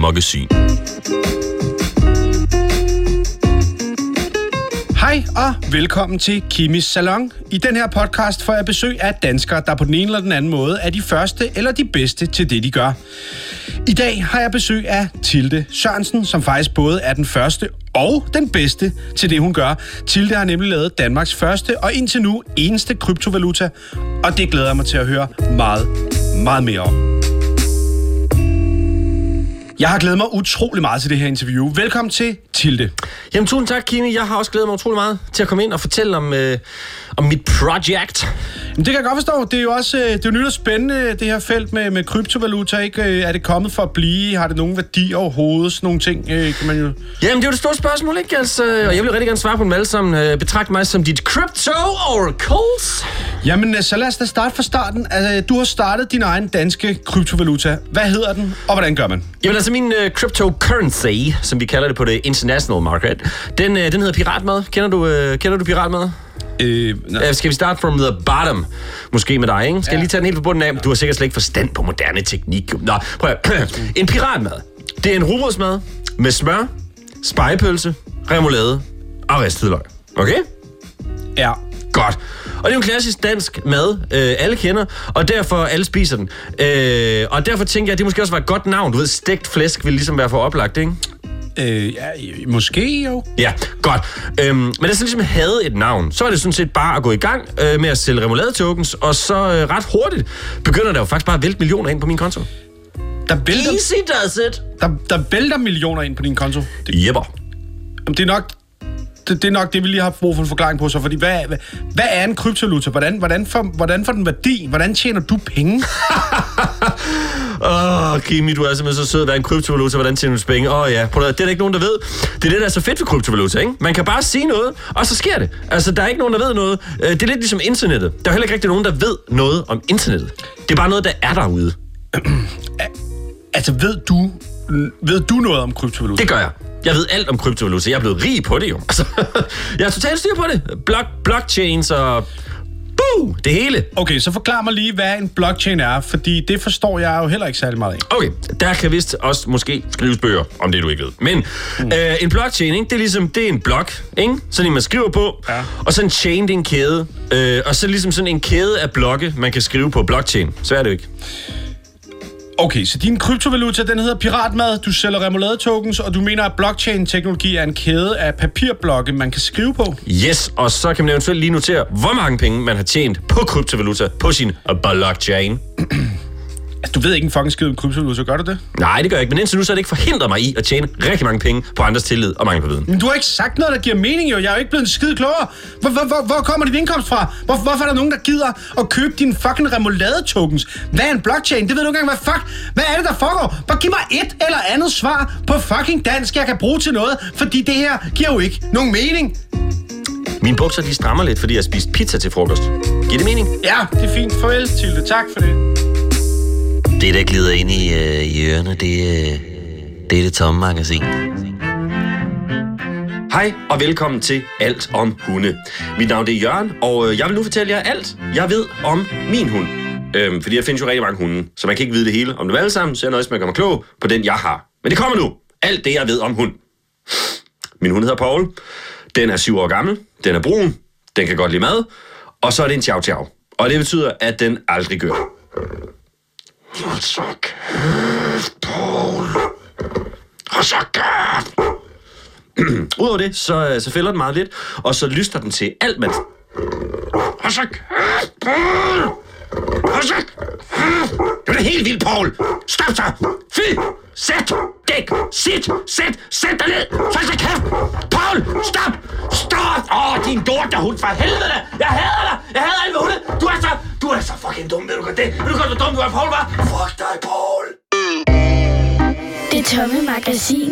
magasin. Hej og velkommen til Kimis Salon. I den her podcast får jeg besøg af danskere, der på den ene eller den anden måde er de første eller de bedste til det, de gør. I dag har jeg besøg af Tilde Sørensen, som faktisk både er den første og den bedste til det, hun gør. Tilde har nemlig lavet Danmarks første og indtil nu eneste kryptovaluta, og det glæder jeg mig til at høre meget, meget mere om. Jeg har glædet mig utrolig meget til det her interview. Velkommen til Tilde. Jamen, tusind tak, Kimi. Jeg har også glædet mig utrolig meget til at komme ind og fortælle om, øh, om mit project. Jamen, det kan jeg godt forstå. Det er jo også øh, det er jo nyt og spændende, det her felt med, med kryptovaluta. Ikke? Øh, Er det kommet for at blive? Har det nogen værdi overhovedet? Sådan nogle ting øh, kan man jo... Jamen, det er jo det store spørgsmål, ikke? Altså, og jeg vil rigtig gerne svare på dem alle sammen. Betragt mig som dit crypto oracles. Jamen, så lad os da starte fra starten. Altså, du har startet din egen danske kryptovaluta. Hvad hedder den, og hvordan gør man? Jamen altså min uh, cryptocurrency, som vi kalder det på det international market, den, uh, den hedder piratmad. Kender du, uh, kender du piratmad? Øh, Uh, skal vi starte from the bottom? Måske med dig, ikke? Skal ja. jeg lige tage den helt på bunden af? Du har sikkert slet ikke forstand på moderne teknik. Nå, prøv at, En piratmad. Det er en rugbrødsmad med smør, spejepølse, remoulade og ristet løg. Okay? ja. Godt. Og det er jo en klassisk dansk mad, øh, alle kender, og derfor alle spiser den. Øh, og derfor tænker jeg, at det måske også var et godt navn. Du ved, stegt flæsk vil ligesom være for oplagt, ikke? Øh, ja, måske jo. Ja, godt. Øhm, men da så ligesom havde et navn, så er det sådan set bare at gå i gang øh, med at sælge remoulade tokens, og så øh, ret hurtigt begynder der jo faktisk bare at vælte millioner ind på min konto. Der vælter, Easy does it. der, der vælter millioner ind på din konto. Det, Jepper. Jamen, det er nok det, det er nok det, vi lige har brug for en forklaring på. Så fordi, hvad, hvad, hvad er en kryptovaluta? Hvordan, hvordan, får, hvordan får den værdi? Hvordan tjener du penge? Åh, oh, Kimi, du er simpelthen så sød. Hvad er en kryptovaluta? Hvordan tjener du penge? Åh oh, ja, Prøv at, det er der ikke nogen, der ved. Det er det, der er så fedt ved kryptovaluta, ikke? Man kan bare sige noget, og så sker det. Altså, der er ikke nogen, der ved noget. Øh, Det er lidt ligesom internettet. Der er heller ikke rigtig nogen, der ved noget om internettet. Det er bare noget, der er derude. Altså, ved du, ved du noget om kryptovaluta? Det gør jeg. Jeg ved alt om kryptovaluta. Jeg er blevet rig på det jo. Altså, jeg er totalt styr på det. Block, blockchains og... Det hele. Okay, så forklar mig lige, hvad en blockchain er, fordi det forstår jeg jo heller ikke særlig meget af. Okay, der kan vist også måske skrives bøger, om det du ikke ved. Men mm. øh, en blockchain, ikke? det er ligesom, det er en blok, ikke? Sådan en, man skriver på, Ja. og så en chain, det er en kæde. Øh, og så ligesom sådan en kæde af blokke, man kan skrive på blockchain. Så er det jo ikke. Okay, så din kryptovaluta, den hedder piratmad, du sælger remoulade tokens, og du mener, at blockchain-teknologi er en kæde af papirblokke, man kan skrive på? Yes, og så kan man eventuelt lige notere, hvor mange penge man har tjent på kryptovaluta på sin blockchain. Altså, du ved ikke en fucking skid om kryptovaluta, gør du det? Nej, det gør jeg ikke, men indtil nu så har det ikke forhindret mig i at tjene rigtig mange penge på andres tillid og mangel på viden. Men du har ikke sagt noget, der giver mening jo. Jeg er jo ikke blevet en skid klogere. Hvor, hvor, hvor, hvor kommer din indkomst fra? Hvor, hvorfor er der nogen, der gider at købe dine fucking remoulade tokens? Hvad er en blockchain? Det ved du ikke engang, hvad fuck. Hvad er det, der foregår? Bare giv mig et eller andet svar på fucking dansk, jeg kan bruge til noget. Fordi det her giver jo ikke nogen mening. Mine bukser de strammer lidt, fordi jeg har spist pizza til frokost. Giver det mening? Ja, det er fint. Farvel, Tilde. Tak for det. Det, der glider ind i, øh, i ørerne, det, øh, det er det tomme magasin. Hej og velkommen til Alt om hunde. Mit navn er Jørgen, og øh, jeg vil nu fortælle jer alt, jeg ved om min hund. Øhm, fordi der findes jo rigtig mange hunde, så man kan ikke vide det hele om dem alle sammen, så jeg nøjes med at gøre mig klog på den, jeg har. Men det kommer nu. Alt det, jeg ved om hund. Min hund hedder Paul. Den er syv år gammel. Den er brun. Den kan godt lide mad. Og så er det en chow chow. Og det betyder, at den aldrig gør. Hold så kæft, Paul. Hold så kæft. Udover det, så, så fælder den meget lidt, og så lyster den til alt, man... Hold så kæft, Paul! Hold så kæft! Det er helt vildt, Paul! Stop så! Fy! Sæt! Dæk! Sit! Sæt! Sæt dig ned! Hold så kæft! Paul! Stop! Stop! Åh, oh, din lortehund for helvede! Jeg hader dig! Jeg hader alle hunde! Du er så... Du er så fucking dum, ved du godt det? Ved du godt, hvor dum du er, Paul, var? Fuck dig, Paul! Det tomme magasin.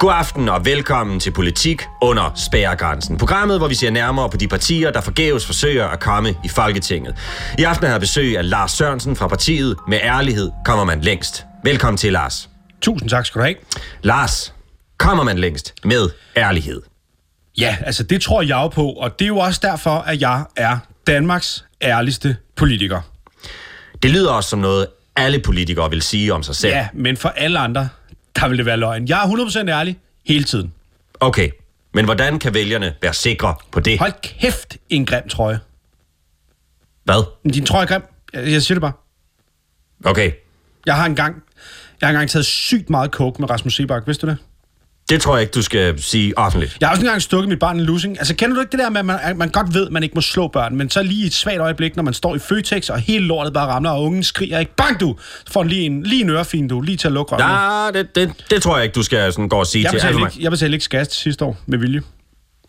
God aften og velkommen til Politik under spærregrænsen. Programmet, hvor vi ser nærmere på de partier, der forgæves forsøger at komme i Folketinget. I aften har jeg besøg af Lars Sørensen fra partiet. Med ærlighed kommer man længst. Velkommen til, Lars. Tusind tak skal du have. Lars, kommer man længst med ærlighed? Ja, altså det tror jeg jo på, og det er jo også derfor, at jeg er Danmarks ærligste politiker. Det lyder også som noget, alle politikere vil sige om sig selv. Ja, men for alle andre, der vil det være løgn. Jeg er 100% ærlig hele tiden. Okay, men hvordan kan vælgerne være sikre på det? Hold kæft, en grim trøje. Hvad? Din trøje er grim. Jeg, jeg siger det bare. Okay, Jeg har engang, jeg har engang taget sygt meget coke med Rasmus Sebak. Vidste du det? Det tror jeg ikke, du skal sige offentligt. Jeg har også engang stukket mit barn en lussing. Altså, kender du ikke det der med, at man, at man godt ved, at man ikke må slå børn, men så lige i et svagt øjeblik, når man står i Føtex, og hele lortet bare ramler, og ungen skriger ikke, bang du! Så får den lige en, lige en ørefin, du, lige til at lukke røven. Nej, det, det, det tror jeg ikke, du skal sådan gå og sige jeg til alle ikke, jeg betalte ikke skat sidste år med vilje.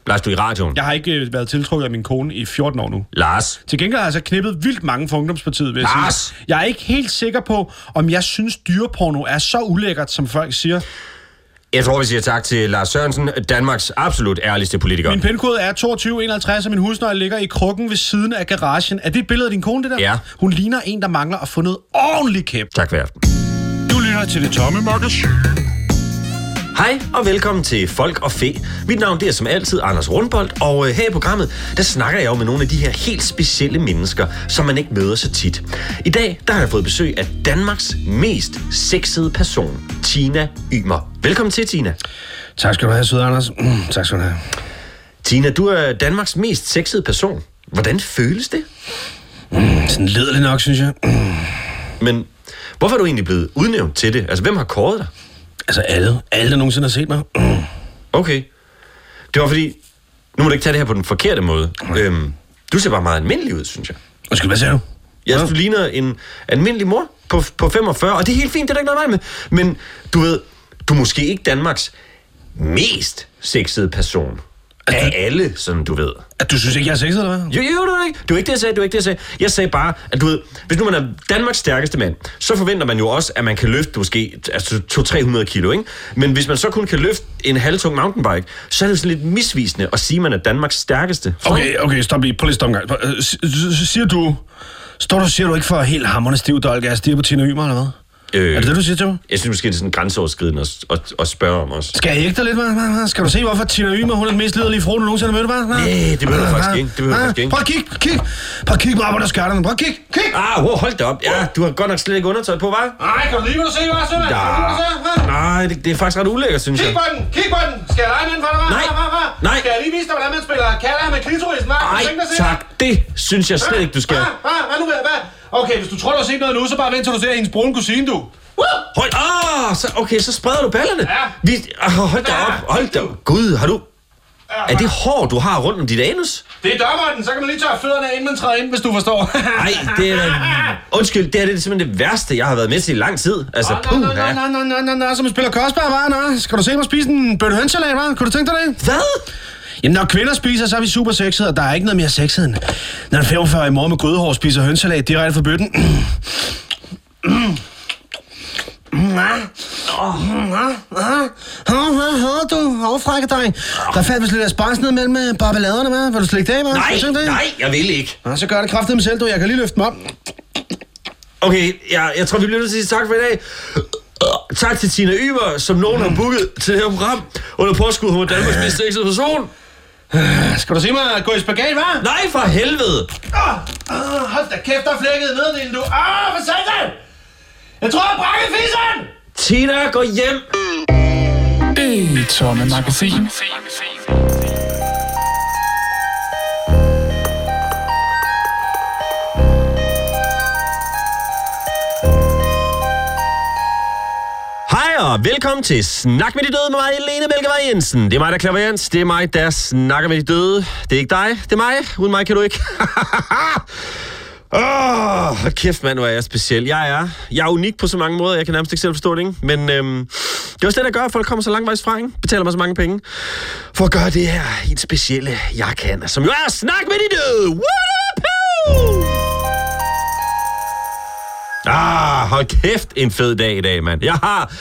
Lars, du i radioen. Jeg har ikke øh, været tiltrukket af min kone i 14 år nu. Lars, Til gengæld har jeg så knippet vildt mange for Ungdomspartiet, vil jeg Lars! sige. Jeg er ikke helt sikker på, om jeg synes, dyreporno er så ulækkert, som folk siger. Jeg tror, vi siger tak til Lars Sørensen, Danmarks absolut ærligste politiker. Min pindkode er 2251, og min husnøgle ligger i krukken ved siden af garagen. Er det et billede af din kone, det der? Ja. Hun ligner en, der mangler at få noget ordentligt kæp. Tak for aften. Du lytter til det tomme magasin. Hej og velkommen til Folk og Fe. Mit navn det er som altid Anders Rundbold, og øh, her i programmet, der snakker jeg jo med nogle af de her helt specielle mennesker, som man ikke møder så tit. I dag, der har jeg fået besøg af Danmarks mest sexede person, Tina Ymer. Velkommen til, Tina. Tak skal du have, søde Anders. Mm, tak skal du have. Tina, du er Danmarks mest sexede person. Hvordan føles det? Sådan lederligt nok, synes jeg. Mm. Men hvorfor er du egentlig blevet udnævnt til det? Altså, hvem har kåret dig? Altså alle, alle der nogensinde har set mig. Mm. Okay. Det var fordi, nu må du ikke tage det her på den forkerte måde. Øhm, du ser bare meget almindelig ud, synes jeg. Undskyld, hvad siger du? Jeg synes, du ligner en almindelig mor på, på 45, og det er helt fint, det er der ikke noget vej med. Men du ved, du er måske ikke Danmarks mest sexede person. Af alle, sådan du ved. At du synes ikke, jeg er sexet, eller hvad? Jo, jo, det var ikke. Det var ikke det, jeg sagde. Det var ikke det, jeg sagde. Jeg sagde bare, at du ved, hvis nu man er Danmarks stærkeste mand, så forventer man jo også, at man kan løfte måske altså 200-300 kilo, ikke? Men hvis man så kun kan løfte en halvtung mountainbike, så er det sådan lidt misvisende at sige, at man er Danmarks stærkeste. Okay, okay, stop lige. Prøv lige stop en gang. Øh, Siger du... Står du, siger du ikke for helt hammerne stiv dolk, jeg stiger på Tina Ymer, eller hvad? Øh, Er det det, du siger til mig? Jeg synes måske, det er sådan grænseoverskridende at, at, at spørge om også. Skal jeg ikke dig lidt, hva'? Skal du se, hvorfor Tina Ymer, hun er den mest liderlige frue, du nogensinde har mødt, hva'? Næh, det behøver du faktisk ikke. Det behøver faktisk ikke. Prøv at kigge, kig. Prøv at kigge mig op under skørterne. Prøv at kigge, kig. Ah, wow, hold da op. Ja, du har godt nok slet ikke undertøj på, hva'? Nej, kan du lige, se, hva'? Ser, hva'? Nej, det, det er faktisk ret ulækkert, synes jeg. Kig på den, kig på den. Skal jeg lege med den for dig, hva'? Nej. Nej. Skal jeg lige vise dig, hvordan man spiller kalder med klitorisen, hva'? Nej, tak. Det synes jeg slet ikke, du skal. Hvad? Hvad? Hvad nu? Hvad? Okay, hvis du tror, du har set noget nu, så bare vent til du ser hendes brune kusine, du. Woo! Hold, ah, så, okay, så spreder du ballerne. Ja. Vi, ah, hold da op, hold da. Gud, har du... Er det hår, du har rundt om dit anus? Det er dørmånden, så kan man lige tørre fødderne af, inden man træder ind, hvis du forstår. Nej, det er da... Undskyld, det her det er simpelthen det værste, jeg har været med til i lang tid. Altså, Nå, puh, nå, nå, nå, nå, nå, nå, som spiller kostbar, hva'? Nå, skal du se mig spise en bøtte hønsalat, hva'? Kunne du tænke dig det? Hvad? Jamen, når kvinder spiser, så er vi super sexede, og der er ikke noget mere sexet end, når en 45 i morgen med grødehår spiser hønsalat direkte fra bøtten. Hvad du? Overfrække dig. Der faldt vist lidt asparges ned mellem øh, barbeladerne, hva'? Vil du slikke det af? Nej, nej, jeg vil ikke. Nå, så gør det kraftigt med selv, du. Jeg kan lige løfte dem op. Okay, jeg, jeg tror, vi bliver nødt til at sige tak for i dag. Tak til Tina Yber, som nogen har booket til det her program. Under påskud, hun er Danmarks mest sexede person. Skal du se mig gå i spagat, hva'? Nej, for helvede. Ah, ah, hold da kæft, der er flækket nederdelen, du. Ah, for satan! Jeg tror, jeg har brækket fisen! Tina, gå hjem. Det tomme magasin. Og velkommen til Snak med de døde med mig, Lene Mælkevej Jensen. Det er mig, der klapper klaverjans. Det er mig, der snakker med de døde. Det er ikke dig, det er mig. Uden mig kan du ikke. Åh, oh, kæft mand, hvor er jeg speciel. Jeg er, jeg er unik på så mange måder, jeg kan nærmest ikke selv forstå det, ikke? Men øhm, det er også det, der gør, at folk kommer så langvejs fra, ikke? Betaler mig så mange penge. For at gøre det her helt specielle, jeg kan. Som jo er Snak med de døde. What up, Ah, hold kæft, en fed dag i dag, mand. Jeg har...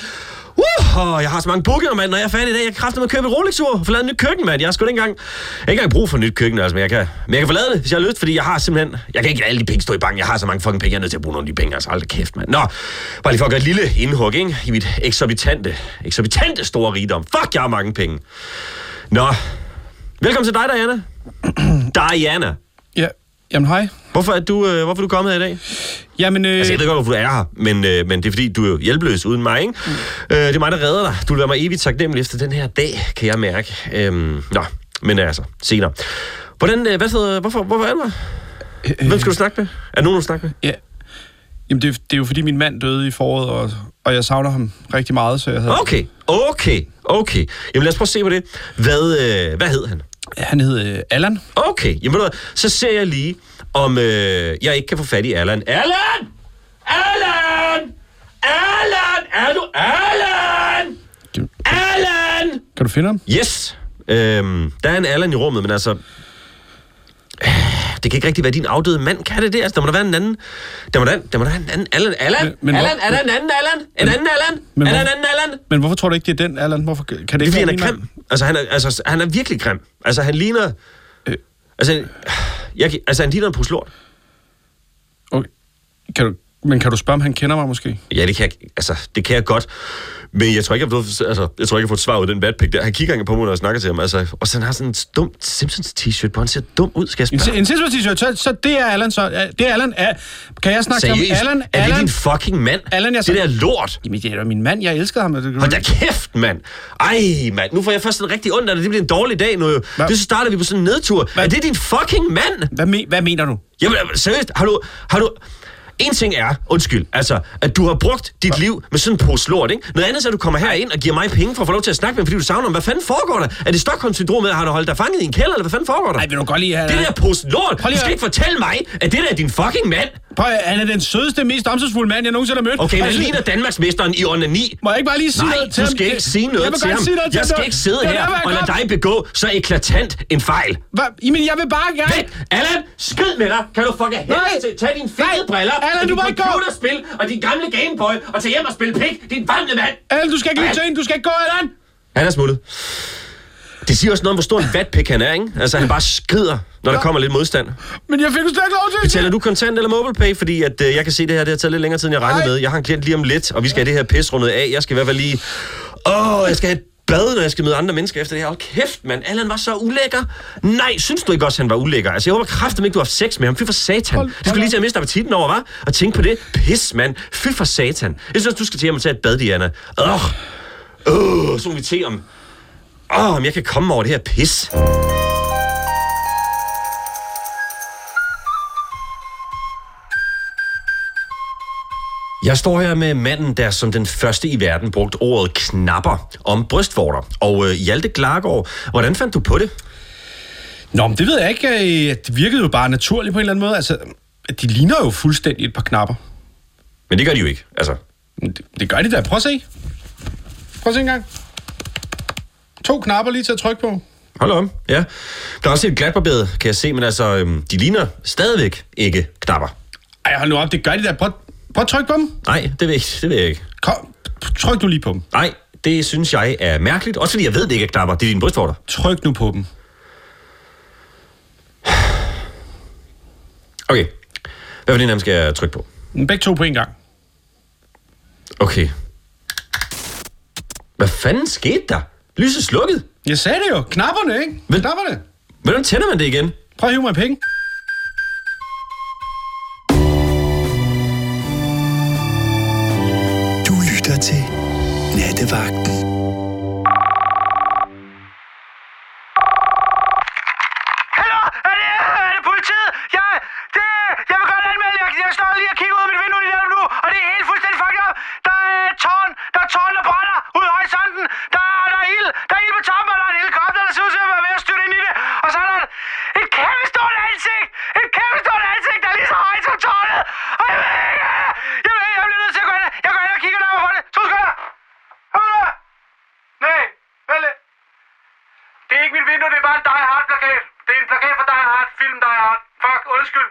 Uh, oh, jeg har så mange bookinger, mand. Når jeg er færdig i dag, jeg kan kræfte med at købe et Rolex-ur. og forlade et nyt køkken, mand. Jeg har sgu ikke engang... Jeg har ikke engang brug for et nyt køkken, altså, men jeg kan, men jeg kan forlade det, hvis jeg har lyst, fordi jeg har simpelthen... Jeg kan ikke lade alle de penge stå i banken. Jeg har så mange fucking penge, jeg er nødt til at bruge nogle af de penge. Altså, aldrig kæft, mand. Nå, bare lige for at gøre et lille indhug, ikke? I mit eksorbitante, eksorbitante store rigdom. Fuck, jeg har mange penge. Nå, velkommen til dig, Diana. Diana. Ja, jamen hej. Hvorfor er du, øh, hvorfor er du kommet her i dag? Jamen, øh, Altså, jeg ved godt, hvorfor du er her, men, øh, men det er fordi, du er hjælpeløs uden mig, ikke? Mm. Øh, det er mig, der redder dig. Du vil være mig evigt taknemmelig efter den her dag, kan jeg mærke. Øhm, nå, men altså, senere. Hvordan, øh, hvad hedder, hvorfor, hvorfor er du her? Hvem skal du snakke med? Er nogen, du snakke med? ja. Jamen, det, er- det er jo fordi, min mand døde i foråret, og, og jeg savner ham rigtig meget, så jeg havde... Okay, okay, okay. Jamen lad os prøve at se på det. Hvad, øh, hvad hed han? Han hed øh, Allan. Okay, jamen ved du hvad, så ser jeg lige, om øh, jeg ikke kan få fat i Allan. Allan! Allan! Allan! Er du Allan? Allan! Kan du finde ham? Yes! Øhm, der er en Allan i rummet, men altså... øh, Det kan ikke rigtig være din afdøde mand, kan det det? Altså, der må der være en anden... Der må der, der, må der være en anden Allan. Allan? Men- Allan? Er der en anden Allan? En anden Allan? men er der en anden Allan? Men hvorfor tror du ikke, det er den, Allan? Hvorfor kan det Det ikke fordi, han være er grim. Altså, han er, altså, han er virkelig grim. Altså, han ligner... Øh. Altså, jeg, altså, han ligner en pus lort. Okay. Kan du, men kan du spørge, om han kender mig måske? Ja, det kan jeg, altså, det kan jeg godt. Men jeg tror ikke, jeg har altså, jeg tror ikke, jeg har fået svar ud af den vatpik der. Han kigger ikke på mig, når jeg snakker til ham. Altså, og så han har sådan en dum Simpsons t-shirt på. Han ser dum ud. Skal jeg spørge? en Simpsons t-shirt, så, så det er Allan så. Det er Allan. Er, kan jeg snakke til Seriøst? ham? Allan, er det din fucking mand? Allan, jeg det der lort. Jamen, det er min mand. Jeg elsker ham. Det- Hold da kæft, mand. Ej, mand. Nu får jeg først en rigtig ondt af det. Bliver en dårlig dag nu jo. Det så starter vi på sådan en nedtur. Hvad? Er det din fucking mand? Hvad, me, hvad mener du? Jamen, seriøst, har du... Har du en ting er, undskyld, altså, at du har brugt dit liv med sådan en pose lort, ikke? Noget andet er, at du kommer herind og giver mig penge for at få lov til at snakke med, fordi du savner ham. Hvad fanden foregår der? Er det Stockholm-syndromet? Har du holdt dig fanget i en kælder, eller hvad fanden foregår der? Nej, vil du godt lige have... Det der pose lort, du skal ikke fortælle mig, at det der er din fucking mand. Prøv, at- han er den sødeste, mest omsorgsfulde mand, jeg nogensinde har mødt. Okay, men han jeg- ligner Danmarksmesteren i onani. Må jeg ikke bare lige sige Nej, noget til du ham? skal ikke sige noget jeg til ham. Sige noget til Jeg skal ham. ikke sidde er her og lade dig begå så eklatant en fejl. Hvad? Jamen, jeg vil bare gerne... Væk! Allan, skid med dig! Kan du fucking helvede til tage dine fede briller Allan, du må ikke computerspil og din gamle Gameboy og tage hjem og spille pik, din famle mand! Allan, du skal ikke lytte til hende. Du skal ikke gå, Allan. Han er smuttet. Det siger også noget om, hvor stor en vatpik han er, ikke? Altså, han bare skrider, når der kommer lidt modstand. Men jeg fik jo slet ikke lov til at Betaler du kontant eller MobilePay? Fordi at, øh, jeg kan se det her, det har taget lidt længere tid, end jeg regnede med. Jeg har en klient lige om lidt, og vi skal have det her pis rundet af. Jeg skal i hvert fald lige... Åh, jeg skal have et bad, når jeg skal møde andre mennesker efter det her. Hold kæft, mand. Allan var så ulækker. Nej, synes du ikke også, han var ulækker? Altså, jeg håber kraftigt ikke, du har haft sex med ham. Fy for satan. Hold- det skulle lige til at miste appetitten over, var? Og tænke på det. Pis, mand. Fy for satan. Jeg synes, du skal til og tage et bad, Diana. Åh, øh, så må vi te om... Åh, om jeg kan komme over det her pis. Jeg står her med manden, der som den første i verden brugt ordet knapper om brystvorter. Og øh, Hjalte Klargaard, hvordan fandt du på det? Nå, men det ved jeg ikke. øh, Det virkede jo bare naturligt på en eller anden måde. Altså, de ligner jo fuldstændig et par knapper. Men det gør de jo ikke. Altså, Det, det gør de da. Prøv at se. Prøv at se en gang. To knapper lige til at trykke på. hold om. Ja. Der er også et glatbarberet, kan jeg se, men altså, øhm, de ligner stadigvæk ikke knapper. Ej, hold nu op. Det gør de da. Prøv, prøv at trykke på dem. Nej, det ved, jeg, det ved jeg ikke. Kom, tryk nu lige på dem. Nej, det synes jeg er mærkeligt. Også fordi jeg ved, det ikke er knapper. Det er dine brystvorter. Tryk nu på dem. Okay. Hvad for en af dem skal jeg trykke på? Begge to på en gang. Okay. Hvad fanden skete der? Lyset slukket. Jeg sagde det jo. Knapperne, ikke? Men- Knapperne. Hvordan tænder man det igen? Prøv at hive mig penge. Du lytter til Nattevagten. Hallo? Er det, er det politiet? Jeg, det, jeg vil godt anmelde, jeg, jeg står lige og kigger ud af mit vindue lige der nu, og det er helt fuldstændig fucked up. Der er et tårn, der er et tårn, der brænder ude i horisonten. Der, er- der er ild, der er ild på toppen, og der er en helikopter, der ser ud til at være ved at styrte ind i det. Og så er der et, et kæmpe stort ansigt, et kæmpe stort ansigt, der er lige så højt som tårnet. Og jeg ved ikke, jeg ved ikke, jeg bliver nødt til at gå ind, jeg går ind og kigger nærmere på det. To sekunder. Hør du det? Nej, vel lidt. Det er ikke mit vindue, det er bare en Die Hard plakat. Det er en plakat for Die Hard, film Die Hard. Fuck, undskyld.